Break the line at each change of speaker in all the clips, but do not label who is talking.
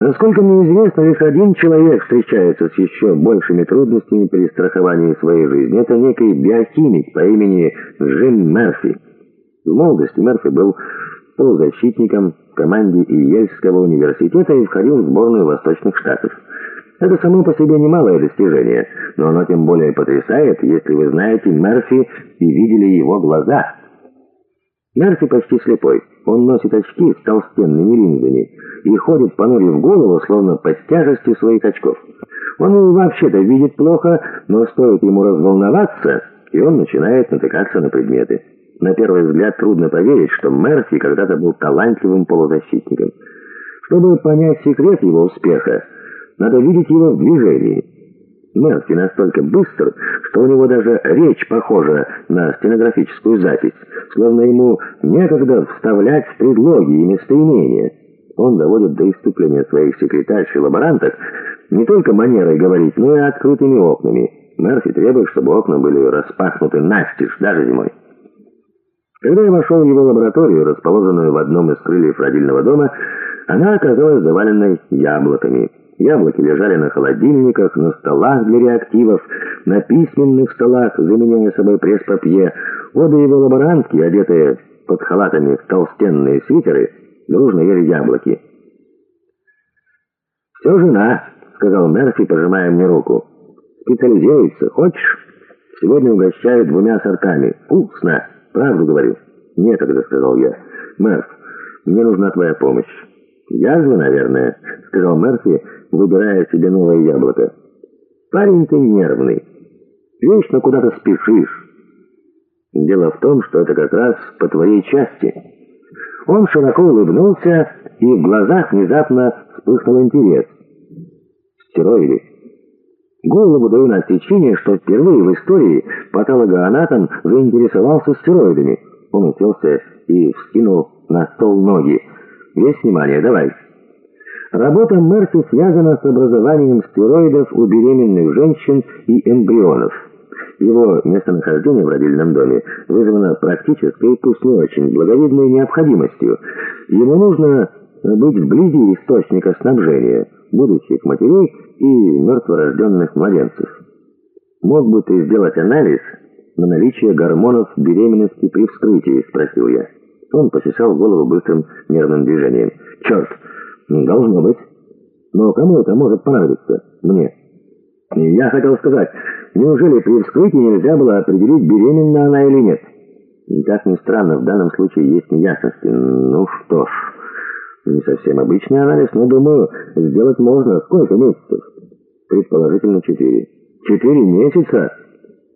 Насколько мне известно, лишь один человек встречается с еще большими трудностями при страховании своей жизни. Это некий биохимик по имени Джим Мерфи. В молодости Мерфи был полузащитником в команде Йельского университета и входил в сборную Восточных Штатов. Это само по себе немалое достижение, но оно тем более потрясает, если вы знаете Мерфи и видели его глаза. Мерфи почти слепой. Он носит очки с толстенными линзами и ходит, понурив голову, словно под тяжестью своих очков. Он вообще-то видит плохо, но стоит ему разволноваться, и он начинает натыкаться на предметы. На первый взгляд трудно поверить, что Мерфи когда-то был талантливым полузащитником. Чтобы понять секрет его успеха, надо видеть его в движении. Мерфи настолько быстр, что у него даже речь похожа на стенографическую запись, словно ему некогда вставлять предлоги и местоимения. Он доводит до иступления своих секретарш и лаборанток не только манерой говорить, но и открытыми окнами. Мерфи требует, чтобы окна были распахнуты настежь, даже зимой. Когда я вошел в его лабораторию, расположенную в одном из крыльев родильного дома, она оказалась заваленной яблоками. Яблоки лежали на холодильниках, на столах для реактивов, на письменных столах, заменяя собой пресс-папье. Обе его лаборантки, одетые под халатами в толстенные свитеры, дружно ели яблоки. «Все жена», — сказал Мерфи, пожимая мне руку. «Специализируется. Хочешь? Сегодня угощаю двумя сортами. Вкусно. Правду говорю». «Некогда», — сказал я. «Мерф, мне нужна твоя помощь». «Язва, наверное», — сказал Мерфи, выбирая себе новое яблоко. «Парень ты нервный. Вечно куда-то спешишь. Дело в том, что это как раз по твоей части». Он широко улыбнулся, и в глазах внезапно вспыхнул интерес. «Стероиды». Голову даю на отсечение, что впервые в истории патологоанатом заинтересовался стероидами. Он уселся и вскинул на стол ноги. Есть внимание, давай. Работа Мерси связана с образованием стероидов у беременных женщин и эмбрионов. Его местонахождение в родильном доме вызвано практической, пусть не очень, благовидной необходимостью. Ему нужно быть вблизи источника снабжения, будущих матерей и мертворожденных младенцев. «Мог бы ты сделать анализ на наличие гормонов беременности при вскрытии?» – спросил я. Он почесал голову быстрым нервным движением. «Черт! Должно быть. Но кому это может понадобиться? Мне». «Я хотел сказать, неужели при вскрытии нельзя было определить, беременна она или нет?» «Как ни странно, в данном случае есть неясности. Ну что ж, не совсем обычный анализ, но, думаю, сделать можно. Сколько месяцев?» «Предположительно, четыре». «Четыре месяца?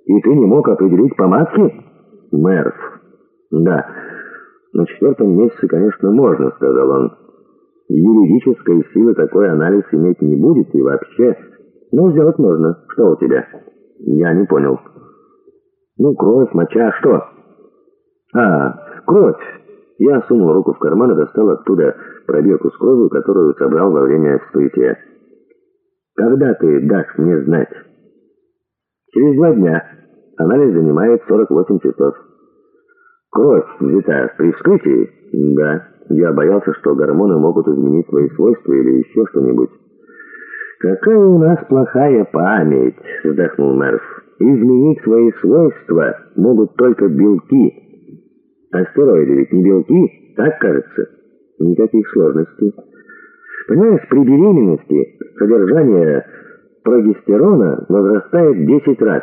И ты не мог определить по матке?» «Мэрф». «Да». «На четвертом месяце, конечно, можно», — сказал он. «Юридической силы такой анализ иметь не будет и вообще. Но сделать можно. Что у тебя?» «Я не понял». «Ну, кровь, моча, что?» «А, кровь». Я сунул руку в карман и достал оттуда пробирку с кровью, которую собрал во время вскрытия. «Когда ты дашь мне знать?» «Через два дня. Анализ занимает 48 часов». Кровь взята при вскрытии? Да. Я боялся, что гормоны могут изменить свои свойства или еще что-нибудь. «Какая у нас плохая память!» — вздохнул Мерф. «Изменить свои свойства могут только белки. А стероиды ведь не белки, так кажется? Никаких сложностей. Понимаешь, при беременности содержание прогестерона возрастает в 10 раз».